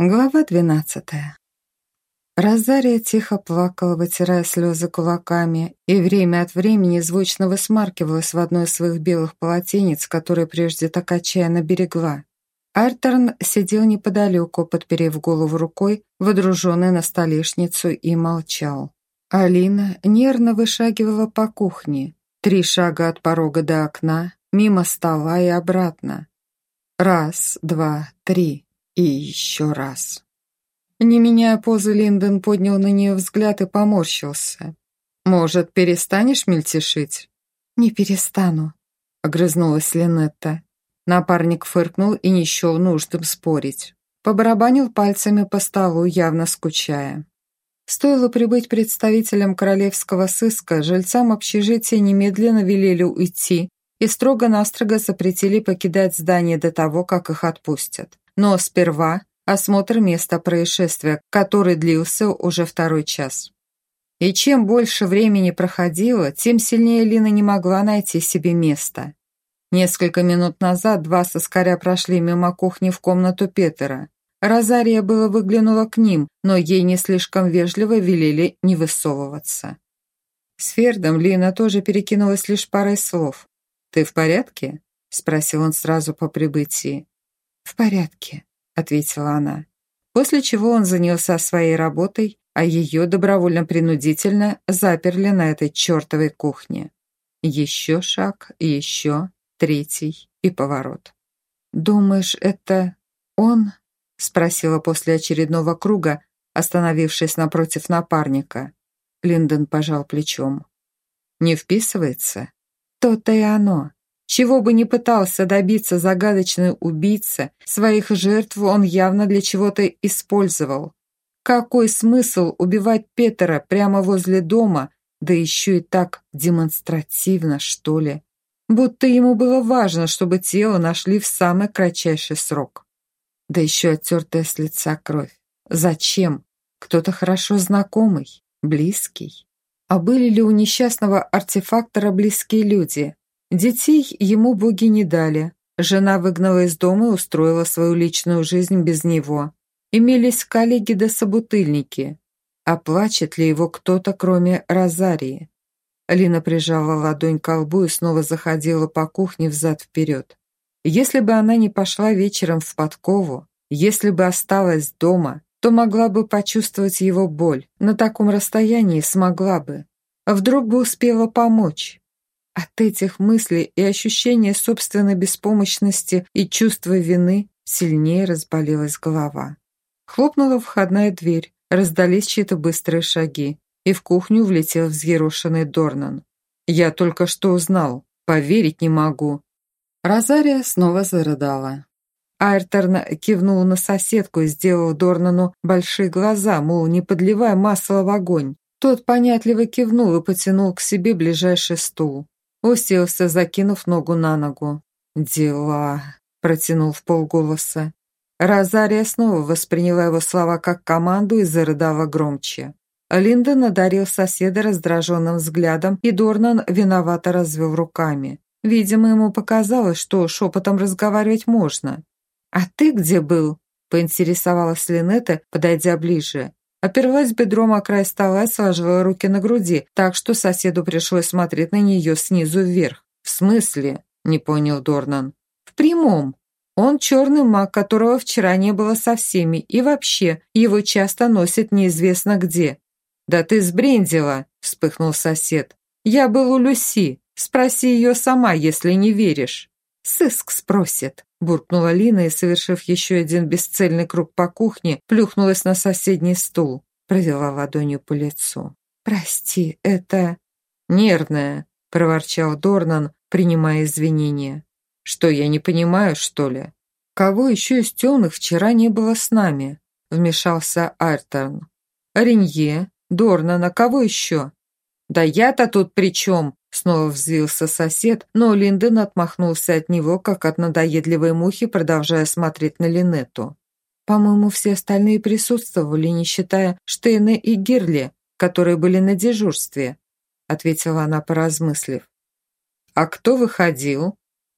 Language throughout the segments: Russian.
Глава двенадцатая. Розария тихо плакала, вытирая слезы кулаками, и время от времени звучно высмаркивалась в одной из своих белых полотенец, которые прежде так отчаянно берегла. Артерн сидел неподалеку, подперев голову рукой, водруженный на столешницу, и молчал. Алина нервно вышагивала по кухне, три шага от порога до окна, мимо стола и обратно. Раз, два, три. И еще раз. Не меняя позы, Линдон поднял на нее взгляд и поморщился. «Может, перестанешь мельтешить?» «Не перестану», — огрызнулась Линетта. Напарник фыркнул и не счел нужным спорить. Побарабанил пальцами по столу, явно скучая. Стоило прибыть представителям королевского сыска, жильцам общежития немедленно велели уйти и строго-настрого запретили покидать здание до того, как их отпустят. Но сперва осмотр места происшествия, который длился уже второй час. И чем больше времени проходило, тем сильнее Лина не могла найти себе места. Несколько минут назад два соскаря прошли мимо кухни в комнату Петера. Розария было выглянула к ним, но ей не слишком вежливо велели не высовываться. С Фердом Лина тоже перекинулась лишь парой слов. «Ты в порядке?» – спросил он сразу по прибытии. «В порядке», — ответила она. После чего он занялся своей работой, а ее добровольно-принудительно заперли на этой чертовой кухне. Еще шаг, еще, третий и поворот. «Думаешь, это он?» — спросила после очередного круга, остановившись напротив напарника. Линдон пожал плечом. «Не вписывается?» «То-то и оно. Чего бы ни пытался добиться загадочный убийца, своих жертв он явно для чего-то использовал. Какой смысл убивать Петера прямо возле дома, да еще и так демонстративно, что ли? Будто ему было важно, чтобы тело нашли в самый кратчайший срок. Да еще оттертая с лица кровь. Зачем? Кто-то хорошо знакомый, близкий. А были ли у несчастного артефактора близкие люди? Детей ему боги не дали. Жена выгнала из дома и устроила свою личную жизнь без него. Имелись коллеги да собутыльники. А плачет ли его кто-то, кроме Розарии? Лина прижала ладонь к лбу и снова заходила по кухне взад-вперед. Если бы она не пошла вечером в подкову, если бы осталась дома, то могла бы почувствовать его боль. На таком расстоянии смогла бы. Вдруг бы успела помочь. От этих мыслей и ощущения собственной беспомощности и чувства вины сильнее разболелась голова. Хлопнула входная дверь, раздались чьи-то быстрые шаги, и в кухню влетел взъерошенный Дорнан. «Я только что узнал. Поверить не могу». Розария снова зарыдала. Айрторн кивнул на соседку и сделал Дорнану большие глаза, мол, не подливай масло в огонь. Тот понятливо кивнул и потянул к себе ближайший стул. Уселся, закинув ногу на ногу. «Дела», — протянул в полголоса. Розария снова восприняла его слова как команду и зарыдала громче. Линда надарил соседа раздраженным взглядом, и Дорнан виновато развел руками. Видимо, ему показалось, что шепотом разговаривать можно. «А ты где был?» – поинтересовалась Линетта, подойдя ближе. Оперлась бедром о край стола и сложила руки на груди, так что соседу пришлось смотреть на нее снизу вверх. «В смысле?» – не понял Дорнан. «В прямом. Он черный маг, которого вчера не было со всеми, и вообще, его часто носят неизвестно где». «Да ты сбрендила!» – вспыхнул сосед. «Я был у Люси. Спроси ее сама, если не веришь». «Сыск спросит», – буркнула Лина и, совершив еще один бесцельный круг по кухне, плюхнулась на соседний стул, провела ладонью по лицу. «Прости, это...» «Нервная», – проворчал Дорнан, принимая извинения. «Что, я не понимаю, что ли?» «Кого еще из темных вчера не было с нами?» – вмешался Альтерн. «Ренье, Дорнан, а кого еще?» «Да я-то тут при чем?» Снова взвился сосед, но Линден отмахнулся от него, как от надоедливой мухи, продолжая смотреть на Линетту. По-моему, все остальные присутствовали, не считая Штейна и Гирли, которые были на дежурстве, ответила она, поразмыслив. А кто выходил?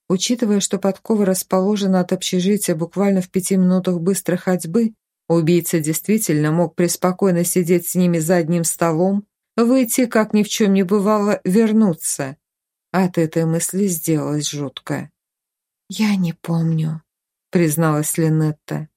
Учитывая, что подкова расположена от общежития буквально в пяти минутах быстрой ходьбы, Убийца действительно мог преспокойно сидеть с ними за одним столом, выйти, как ни в чем не бывало, вернуться. От этой мысли сделалось жутко. «Я не помню», — призналась Линетта.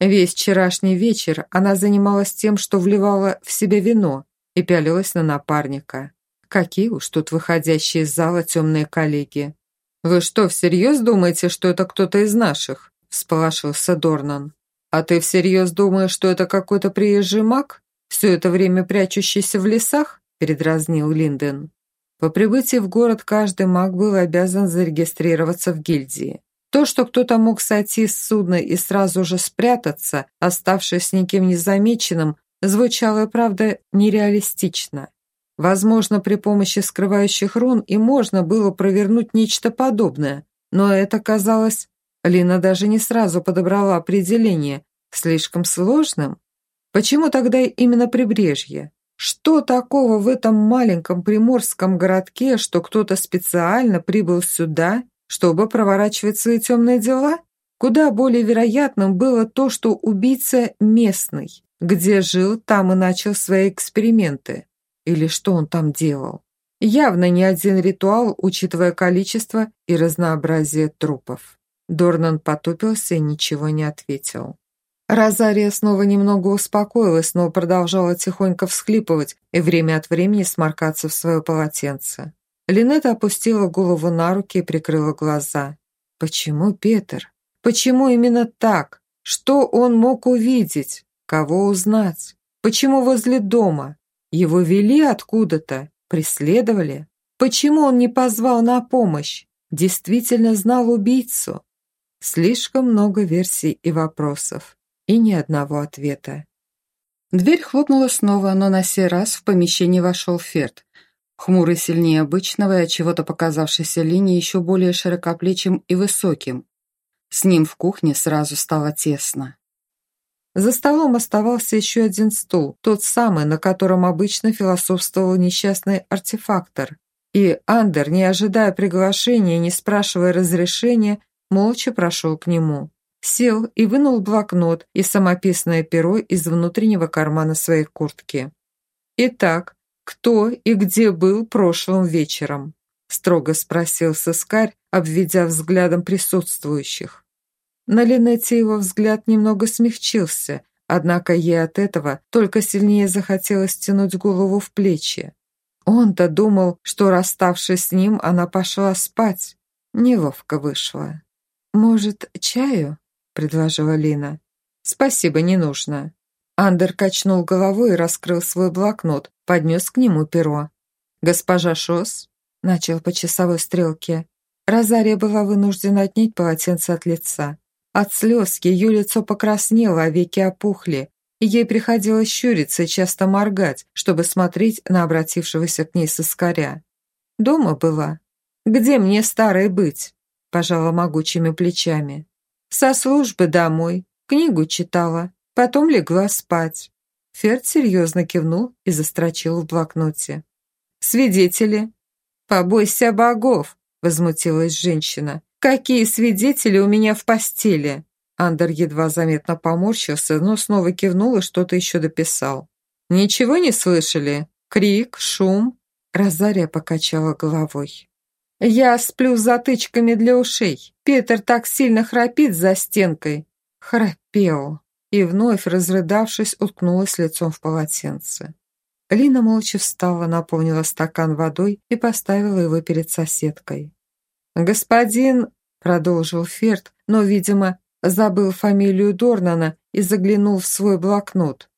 Весь вчерашний вечер она занималась тем, что вливала в себя вино и пялилась на напарника. Какие уж тут выходящие из зала темные коллеги. «Вы что, всерьез думаете, что это кто-то из наших?» – всполошился Дорнан. «А ты всерьез думаешь, что это какой-то приезжий маг, все это время прячущийся в лесах?» – передразнил Линден. По прибытии в город каждый маг был обязан зарегистрироваться в гильдии. То, что кто-то мог сойти с судна и сразу же спрятаться, оставшись никем незамеченным, звучало, правда, нереалистично. Возможно, при помощи скрывающих рун и можно было провернуть нечто подобное, но это казалось... Лина даже не сразу подобрала определение. Слишком сложным? Почему тогда именно прибрежье? Что такого в этом маленьком приморском городке, что кто-то специально прибыл сюда, чтобы проворачивать свои темные дела? Куда более вероятным было то, что убийца местный. Где жил, там и начал свои эксперименты. Или что он там делал? Явно не один ритуал, учитывая количество и разнообразие трупов. Дорнан потупился и ничего не ответил. Розария снова немного успокоилась, но продолжала тихонько всхлипывать и время от времени сморкаться в свое полотенце. Линетта опустила голову на руки и прикрыла глаза. Почему Петр? Почему именно так? Что он мог увидеть? Кого узнать? Почему возле дома? Его вели откуда-то? Преследовали? Почему он не позвал на помощь? Действительно знал убийцу? Слишком много версий и вопросов и ни одного ответа. Дверь хлопнула снова, но на сей раз в помещение вошел Ферд. Хмурый сильнее обычного и от чего-то показавшейся линии еще более широкоплечим и высоким. С ним в кухне сразу стало тесно. За столом оставался еще один стул, тот самый, на котором обычно философствовал несчастный артефактор. И Андер, не ожидая приглашения, не спрашивая разрешения, молча прошел к нему сел и вынул блокнот и самописное перо из внутреннего кармана своей куртки. «Итак, кто и где был прошлым вечером?» строго спросил сыскарь, обведя взглядом присутствующих. На Линете его взгляд немного смягчился, однако ей от этого только сильнее захотелось тянуть голову в плечи. Он-то думал, что, расставшись с ним, она пошла спать. Неловко вышло. «Может, чаю?» — предложила Лина. «Спасибо, не нужно». Андер качнул головой и раскрыл свой блокнот, поднес к нему перо. «Госпожа Шос?» — начал по часовой стрелке. Розария была вынуждена отнять полотенце от лица. От слез ее лицо покраснело, а веки опухли, и ей приходилось щуриться и часто моргать, чтобы смотреть на обратившегося к ней соскаря. «Дома была? Где мне старой быть?» — пожала могучими плечами. Со службы домой, книгу читала, потом легла спать. Ферд серьезно кивнул и застрочил в блокноте. «Свидетели?» «Побойся богов!» – возмутилась женщина. «Какие свидетели у меня в постели?» Андер едва заметно поморщился, но снова кивнул и что-то еще дописал. «Ничего не слышали? Крик, шум?» Розария покачала головой. Я сплю с затычками для ушей. Петр так сильно храпит за стенкой. Храпел. И вновь, разрыдавшись, уткнулась лицом в полотенце. Лина молча встала, наполнила стакан водой и поставила его перед соседкой. «Господин», — продолжил Ферд, но, видимо, забыл фамилию Дорнана и заглянул в свой блокнот.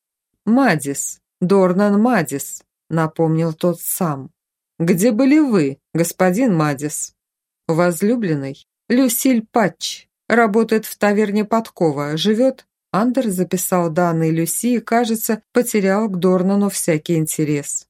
«Мадис, Дорнан Мадис», — напомнил тот сам. «Где были вы, господин Мадис?» «Возлюбленный. Люсиль Патч. Работает в таверне Подкова. Живет?» Андер записал данные Люси и, кажется, потерял к Дорнану всякий интерес.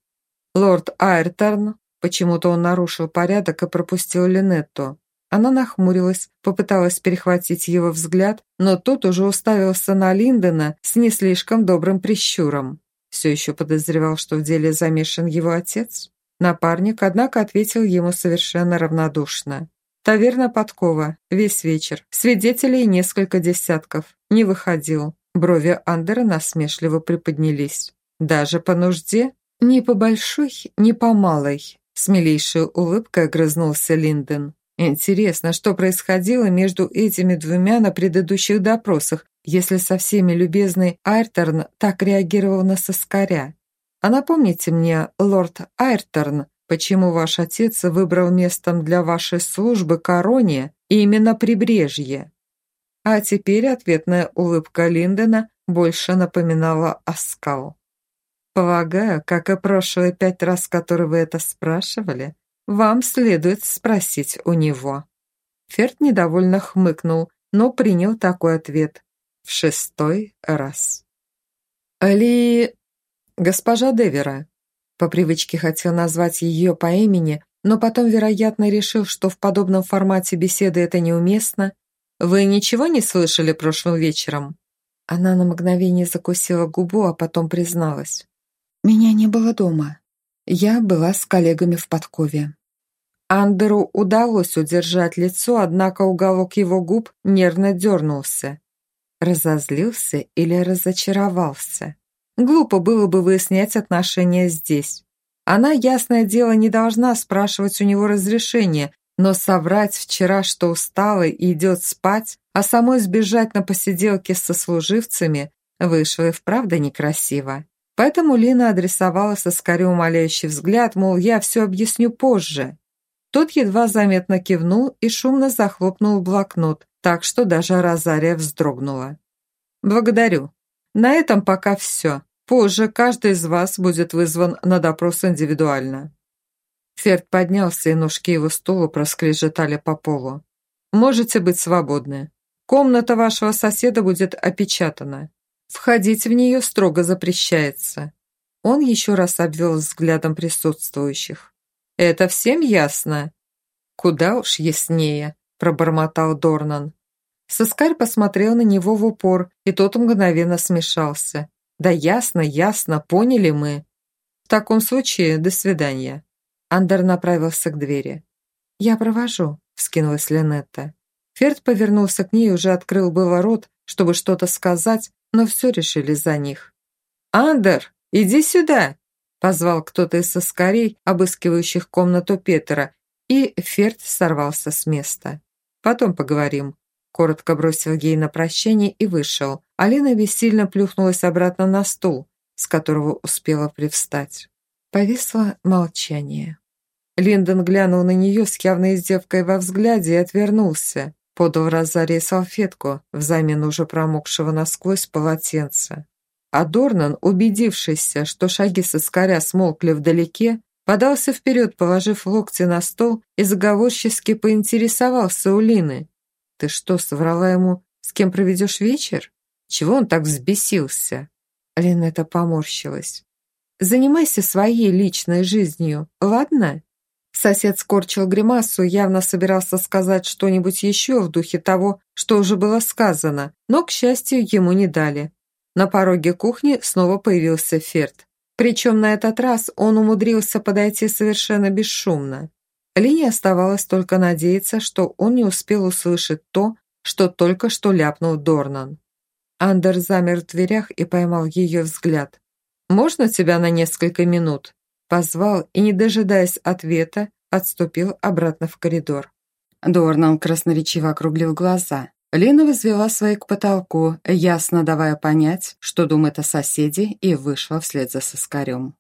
«Лорд Айрторн». Почему-то он нарушил порядок и пропустил Линетту. Она нахмурилась, попыталась перехватить его взгляд, но тот уже уставился на Линдона с не слишком добрым прищуром. Все еще подозревал, что в деле замешан его отец? Напарник, однако, ответил ему совершенно равнодушно. Таверна Подкова. Весь вечер. Свидетелей несколько десятков. Не выходил. Брови Андера насмешливо приподнялись. «Даже по нужде? Ни по большой, ни по малой», с милейшей улыбкой огрызнулся Линден. Интересно, что происходило между этими двумя на предыдущих допросах, если со всеми любезный Айрторн так реагировал на соскаря. А напомните мне, лорд Айрторн, почему ваш отец выбрал местом для вашей службы Короне именно прибрежье? А теперь ответная улыбка Линдена больше напоминала оскал. Полагаю, как и прошлые пять раз, которые вы это спрашивали, вам следует спросить у него». Ферд недовольно хмыкнул, но принял такой ответ. В шестой раз. «Али... госпожа Девера». По привычке хотел назвать ее по имени, но потом, вероятно, решил, что в подобном формате беседы это неуместно. «Вы ничего не слышали прошлым вечером?» Она на мгновение закусила губу, а потом призналась. «Меня не было дома. Я была с коллегами в подкове». Андеру удалось удержать лицо, однако уголок его губ нервно дернулся. Разозлился или разочаровался? Глупо было бы выяснять отношения здесь. Она, ясное дело, не должна спрашивать у него разрешения, но соврать вчера, что устала и идет спать, а самой сбежать на посиделке со служивцами, вышло и вправду некрасиво. Поэтому Лина адресовала соскорю умоляющий взгляд, мол, я все объясню позже. Тот едва заметно кивнул и шумно захлопнул блокнот, так что даже Розария вздрогнула. «Благодарю. На этом пока все. Позже каждый из вас будет вызван на допрос индивидуально». Ферд поднялся, и ножки его стула проскрежетали по полу. «Можете быть свободны. Комната вашего соседа будет опечатана. Входить в нее строго запрещается». Он еще раз обвел взглядом присутствующих. «Это всем ясно?» «Куда уж яснее», – пробормотал Дорнан. Соскарь посмотрел на него в упор, и тот мгновенно смешался. «Да ясно, ясно, поняли мы». «В таком случае, до свидания». Андер направился к двери. «Я провожу», – вскинулась Линетта. Ферд повернулся к ней и уже открыл было рот, чтобы что-то сказать, но все решили за них. «Андер, иди сюда!» – позвал кто-то из соскорей, обыскивающих комнату Петера, и Ферд сорвался с места. «Потом поговорим», – коротко бросил ей на прощание и вышел. Алина бессильно плюхнулась обратно на стул, с которого успела привстать. Повисло молчание. Линдон глянул на нее с явной издевкой во взгляде и отвернулся. Подал Розарии салфетку взамен уже промокшего насквозь полотенца. А Дорнан, убедившийся, что шаги соскаря смолкли вдалеке, подался вперед, положив локти на стол и заговорчески поинтересовался у Лины. «Ты что, соврала ему, с кем проведешь вечер? Чего он так взбесился?» Линетта поморщилась. «Занимайся своей личной жизнью, ладно?» Сосед скорчил гримасу, явно собирался сказать что-нибудь еще в духе того, что уже было сказано, но, к счастью, ему не дали. На пороге кухни снова появился Ферд. Причем на этот раз он умудрился подойти совершенно бесшумно. Лине оставалось только надеяться, что он не успел услышать то, что только что ляпнул Дорнан. Андер замер в дверях и поймал ее взгляд. «Можно тебя на несколько минут?» Позвал и, не дожидаясь ответа, отступил обратно в коридор. Дорнан красноречиво округлил глаза. Лина возвела свои к потолку, ясно давая понять, что думает о соседе, и вышла вслед за соскарем.